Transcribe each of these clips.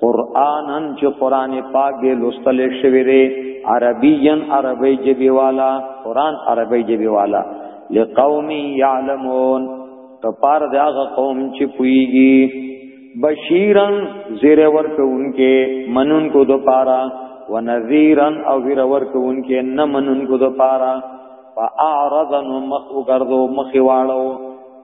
قرانن چې قران پاک دی لوستل شوی دی عربین عربی جبی والا قران عربی جبی والا لقوم یعلمون ته پار د هغه قوم چې پویږي بشیرن زیر ورکوونکې منون کو دو پارا و نذیرن او ویر ورکوونکې نه منون کو دو پارا فاعرضن مخ وګرځو مخ واړو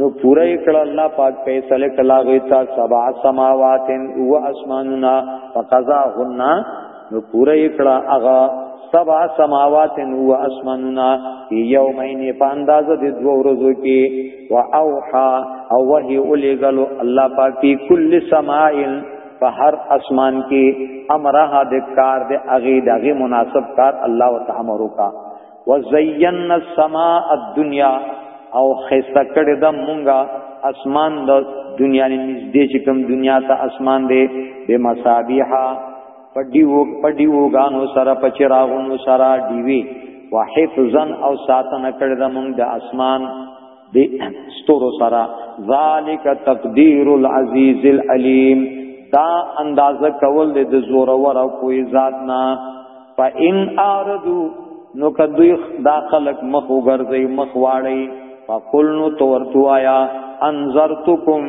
نو پورا کړه الله پاک فیصله کلا غیتا سبع سماوات و اسماننا فقضاهن نو پورا کړه اغا سبع سماوات و اسماننا فی یومین فانداز د دو ورځو کې و اوحا او وحی الیګل الله پاک فی کل سماعن په هر اسمان کې امرها د کار د اغي دغه مناسب کار الله وتعالى کا وزینا السماء الدنيا او خسته کړی د مونږه اسمان د دنیا نه نږدې چې کوم دنیا ته اسمان دی به مصابيحا پډیو پډیو غانو سره پچراغونو سره دیوی وحفظن او ساتنه کړی د مونږ د اسمان دی ستورو سره ذالک تقدیر العزیز العلیم دا اندازه کول د زور ور او کوی ذات نه فإن اردو نو کدوی دا خلق مخ وګرځي مخ واړی فقل نو تورتوایا انذرتکم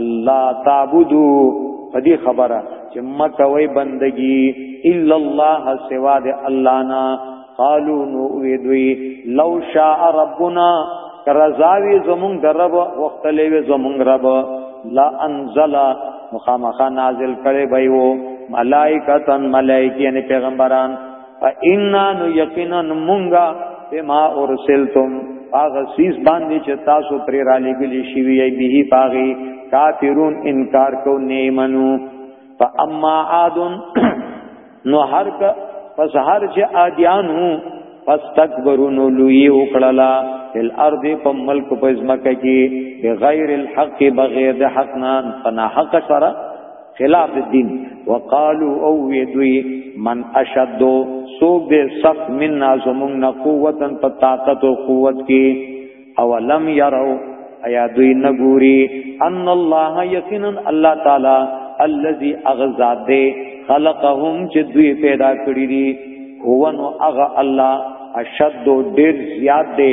الله تعبدو په دې خبره چې مکوي بندگی الا الله سوا د الله نه قالو نو وی دوی لو شاء ربنا کرزاوی زمون در رب وختلې وی زمون رب لا انزل مخامخ نازل کړي بيو ملائکتن ملائکه یعنی پیغمبران فإنا نو یقینا مونږه بما ارسلتم هغه سیس باندې چې تاسو پر را لګلی شي وی به پاغي کافرون انکار کو نه منو فاما عاد نو هر کا پس هر چې عادیان هو پس تکبرون لوی وکړلا فل ارض په ملک په ځمکه کې بغیر الحق بغیر د حق نه فنا حق سره خلاف الدين وقالو او ویدوی من اشدو سوک دے سخت من نازمون نا قوتا پا طاقت و قوت کی او لم یرو ایا دوی نگوری ان الله یقینا الله تعالی الذي اغزاد دے خلقهم چې دوی پیدا کړی دي هو نو اغه الله اشد ډیر زیات دی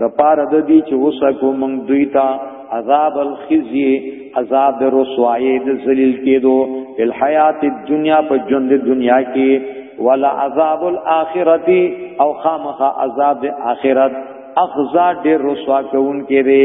د پاره د دې چې وسکو موږ دوی ته عذاب الخزي عذاب رسوایې د ذلیل کېدو په حیات دنیا په ژوند دنیا کې ولا عذاب الاخرتی او خامخ عذاب اخرت اخزا ډېر رسوا کوونکې دی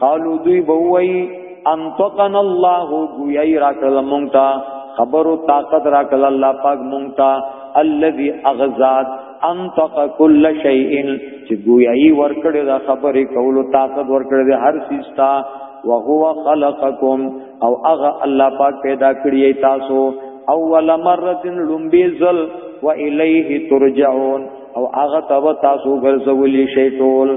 قالو دوی بوئی انطقنا الله گویای را کل مونتا خبر و طاقت را کل اللہ پاک مونتا الذي اغزاد انطق كل شيء چې گویای ورکړی دا خبرې کولو طاقت ورکړی دی هر سیستا وهو خلقکم او اغه الله پاک پیدا کړی تاسو اول مره لومبی ذل و الیه ترجعون او اغه تب تاسو ګرځولې شی ټول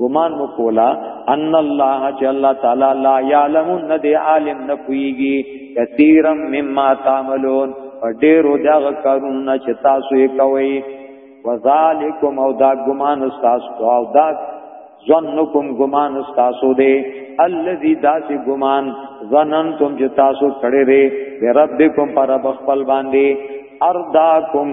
ګمان مو کولا ان الله چې الله تعالی لا يعلم نه دی عالم نه پويږي کثیرا مما تعملون ډیرو دا کارونه چې تاسو یې کوي وذالکم او دا ګمان تاسو او دا ظنکم ګمان تاسو دی الذي داسې ګمان ظننتم چې تاسو کړی دی ربکم پر بخپل باندې ارداکم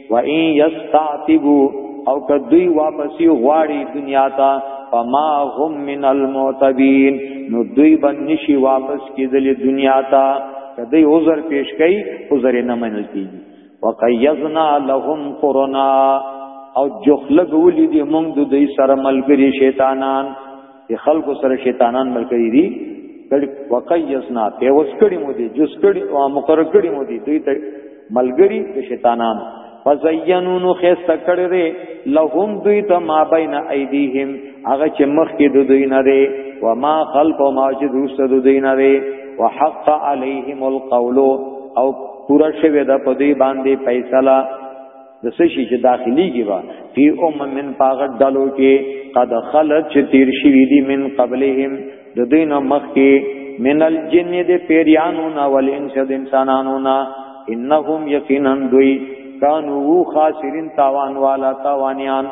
و ان یستعتبو او که دوی واپسی غواړي دنیا ته فما هم من المعتبین نو دوی بنشي واپس کیدل دنیا ته کدی عذر پیش کړي عذر نه منل کیږي وقیزنا لهم قرنا او جخلګ ولې دې مونږ د دې سره ملګری شیطانان چې خلکو سره شیطانان ملګری دي کړي وقیسنا په وس کړي مو دي جس کړي او مقرر کړي مو دي دوی ته ملګری د شیطانان فزینونو خسته کړي دي لهم دوی ته ما بین ایدیهم هغه چې مخ کې د دوی نه دي و ما خلف ما چې دوست د دوی نه دي وحق علیهم القول او پورا شوه د پدی باندې فیصله د څه شي چې داخلي کې وا فی اممن پاغت دلو کې قد خلت چې تیر شوی دي من قبلهم د دین مخ کې من الجن د پیریانو نا ول انس د انسانانو نا انهم یقینا دوی کانو خاسرین تاوان والا تاوانیان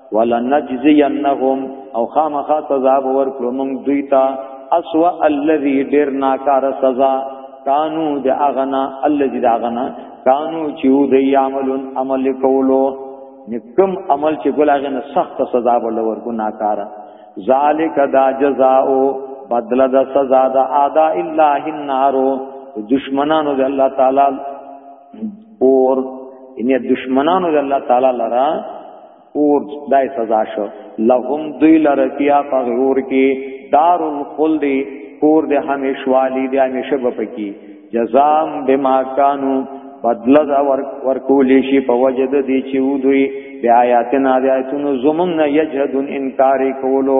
ولنجزینهم او خامخا سزا ورکړو موږ دوی ته اسوا الذی ډیر ناکار سزا کانو د اغنا الذی د اغنا کانو چې و د یعملون عمل کولو نکم عمل چې ګلاغه نه سخت سزا ولور کو ناکار ذالک دا جزاء بدل د سزا د اعداء الله النار دشمنانو د الله تعالی اور ان دشمنانو د الله تعالی لرا اور دای سزا شو لهم دوی لره کیا پغور کی دار الخلد کور د همیشوالی د همیشه بپکی جزام بما کانو بدل دا ورکول شي په وجد دي چې ودوی بیا آیاتنا آیاتونو زمون نه یجهدون انکار کولو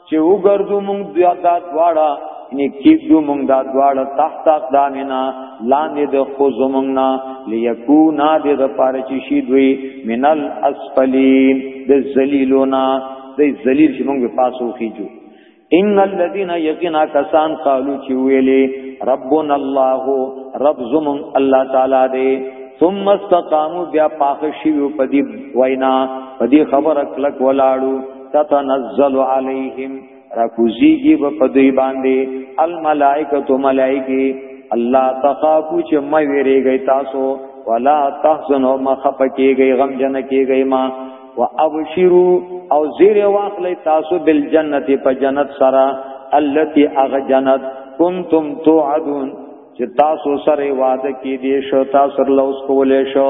چې وګرځو مونږ دا دواړه نیکیب دو مونږ دا دواړه تحت اقدامنا لاندې د خو زمونږنا لیکونا د لپاره چې شي دوی منل اسفلین د ذلیلونا د ذلیل چې مونږ پاسو کیجو ان الذين يقينا كسان قالوا چې ویلې ربنا الله رب زمون الله تعالی دې ثم استقاموا بیا پاخ شیو پدی وینا پدی خبر کلک ولاړو تتنزل علیهم راکوزیږي په دوی باندې الملائکه ملائکه الله تخافو چې ما ویریږي تاسو ولا تحزنوا ما خپکیږي غم جن کیږي ما وابشروا او زیر واخلې تاسو بل جنت په جنت سره التي اغ جنت کنتم توعدون چې تاسو سره وعده کې دي شو تاسو له اوس کولې شو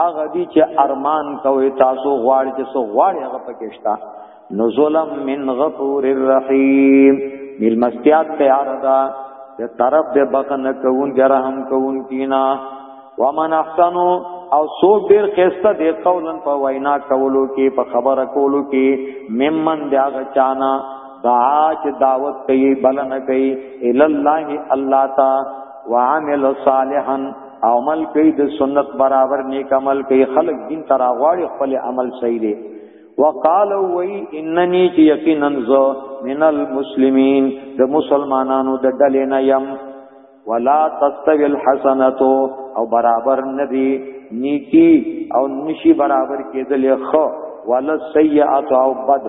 هغه دي چې ارمان کوي تاسو غواړي چې سو غواړي هغه پکېشتا نزلم من غفور الرحیم ملمستیا تیار ده د طرف د بخنه کوون جرهم کوون کینا ومن احسنو او سو ډیر خسته دی قولن په وینا کولو کې په خبره کولو کې ممن دا غچانا دعا چې دعوت کوي بلنه کوي ال الله الله تا وعمل صالحا عمل کوي د سنت برابر نیک عمل کوي خلق دین تر غواړي خپل عمل صحیح دی وقالو وی اننی چی یقینا زو من المسلمین د مسلمانانو د ډلې نه یم ولا تستوی الحسنات او برابر ندی نیکی او نشی برابر کېدل خو ولا سیئات او بد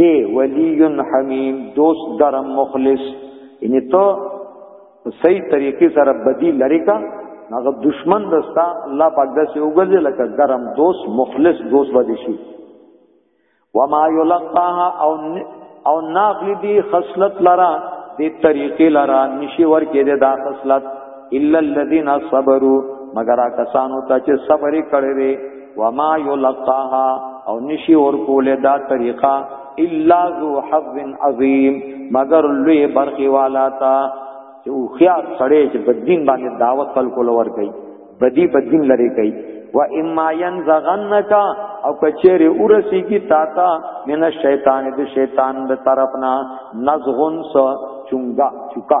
دی ولی حمیم دوست درم مخلص ان ته صحیح طریقې سره بدی لری کا هغه دشمن دستا الله پاک داسې وګرځي لکه درم دوست مخلص دوست ودی شي وما یلقاها او او ناخلی دی خصلت لرا دی طریقې لرا نشي ورکې ده دا خصلت الا الذين صبروا مگر کسانو ته چې صبر کړی وما یلقاها او نشي ور کوله دا طریقه الا ذو حظ عظیم مگر لوی برخي والا تا چې او خیار سړی چې بدین باندې دعوت خلکو لور کوي بدی بدین لري کوي و اما ينزغنك او کچره ورسی کی تا تا من الشیطان د شیطان د طرفنا نزغن سو چونگا چوکا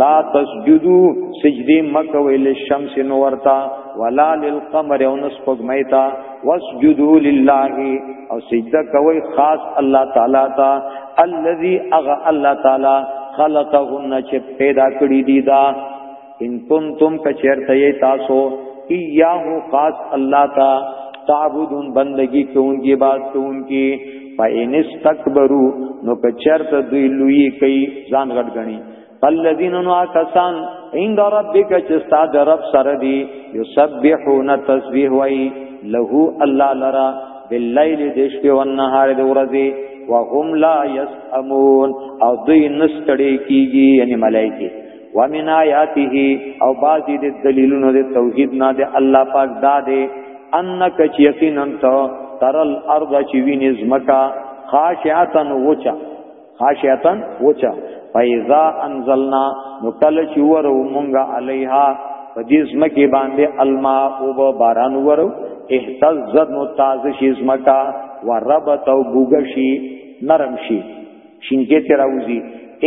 لا تسجدو سجدی مکو الی الشمس نورتا ولا للقمر او نسپگمیتا واسجدو لله او سجده کوي خاص الله تعالی تا الذي اغه الله تعالی خلقهن چې پیدا کړی دی دا ان کنتم کچرته تاسو ایاه خاص الله تا تعبدون بندگی کوونکی باز کوونکی فإن استكبروا نو کچرت دوی لوی کوي ځان غټ غني فالذین نو کسان عند ربک چې استاد رب سره دی یسبحون تسبیح وای له الله لرا باللیل د شپې او نهار د ورځې وهم لا یسمون او دوی نستړي کیږي یعنی ملائکه ومن آیاته او بعضی د دلیلونو د توحید نه د الله پاک داده انک چې یقینا ته ترل ارض چې وینې زمکا خاشعتن وچا خاشعتن وچا فیزا انزلنا نو کله چې ورو مونږه علیها په دې زمکه باندې الما او باران ورو احتزت نو تازه شي زمکا وربت او بوګشي نرم شي شینکه ته راوځي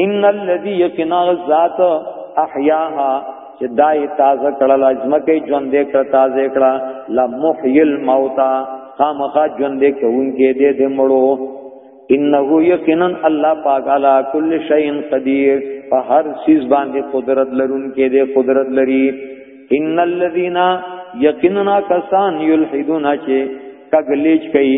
ان الذي يكنا ذات احياها چې دای تازه کړل ازمکه ژوند دې کړ تازه کړه لمحي الموت خامخا ژوند دې کوونکې دې دې مړو انه یقینا الله پاک علی کل شیء قدیر په هر چیز باندې قدرت لرونکې دې قدرت لري ان الذين یقینا کسان یلحدون چې کګلیچ کوي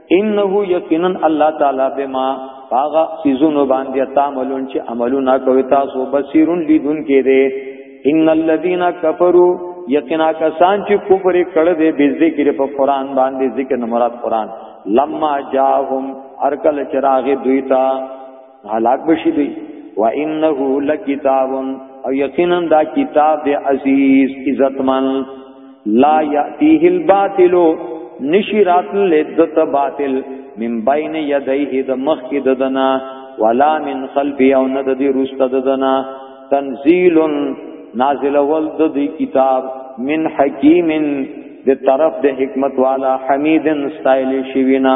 انه یقینا الله تعالی بما هغه سيزونو باندې تعملون چې عملونه کوي تاسو بصیرون لیدون کې دي ان الذين كفروا یقینا کسان چې کفر کړ دې به ذکر په قران باندې ذکر مراد قران لما جاءهم ارکل چراغ دویتا هلاک بشي دی وانه لکتاب او یقینا دا کتاب دی عزیز عزتمن لا یاتیه الباطل نشرات لذت باطل من بین یدیه د مخ کې ددنا ولا من خلف او نه د دې رست ددنا تنزیل نازل ول د دې کتاب من حکیم د طرف د حکمت والا حمیدن ستایل شوینا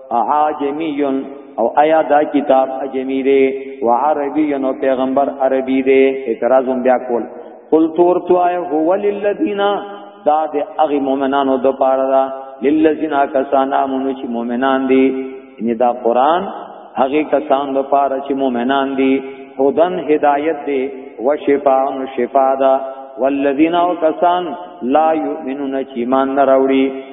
اعجمی او آیا دا کتاب اجمی دی و عربی او پیغمبر عربی دی اعتراض هم بیا کول قل تور تو آیا هو للذین دا د هغه مؤمنانو د پاره دا للذین کسان امنو چې مؤمنان دي ان دا قران هغه کسان د پاره چې مؤمنان دي هدن هدایت دی و شفاء او شفاء دا والذین او کسان لا یؤمنون چې ایمان نه راوړي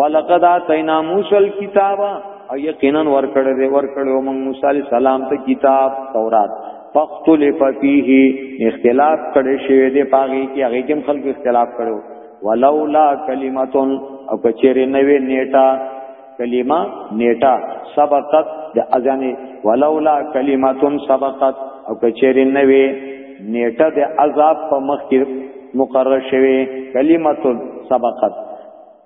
ولقد اتینا موسی الكتاب او یقینا ورکړه دې ورکړو موږ موسی علی السلام ته کتاب تورات فختلف فيه اختلاف کړي شوی دې پاغي کې هغه کوم خلک اختلاف کړو ولولا کلمتون او کچره نوې نیټه کلمه نیټه سبقت د اذان ولولا کلمتون سبقت او کچره نوې نیټه د عذاب په مخ کې مقرر شوی کلمتون سبقت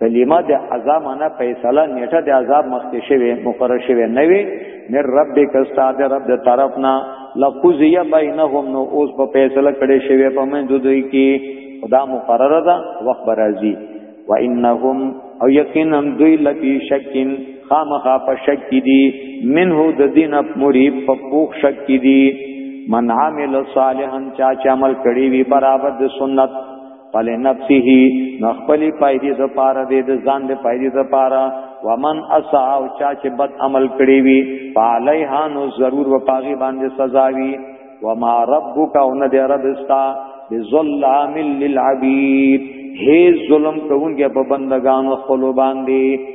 کلمه د عذاب معنا فیصله نیټه د عذاب مخکې شوی مقرر شوی نه وي مر ربک استاد رب د طرفنا لقضی بینهم نو اوس په فیصله کړي شوی په من دوی کې خدا مقرره ده وخت برازي و انهم او یقینا دوی لفی شکین خامخا په شک کې دي منه د دین اپ مریب په پوخ شک کې دي من عامل صالحا چا چې عمل کړی وي برابر د سنت فل نفسه نو خپل فائدې د پاره دې د ځان د فائدې د پاره ومن اسا او چا چې بد عمل کړی وي فعليها نو ضرور و پاغي باندې سزا وي وما ربک او نه دې رب استا بظلام للعبید هي ظلم کوونکی په بندگانو خپل باندې